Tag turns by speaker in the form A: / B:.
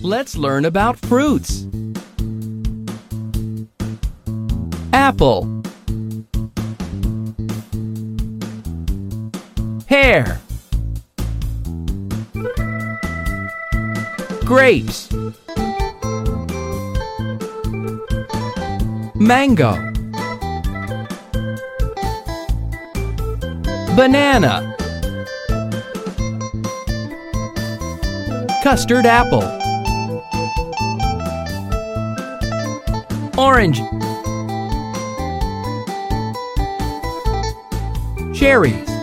A: Let's learn about fruits. Apple. Pear. Grapes. Mango. Banana. Custard apple. Orange. Cherries.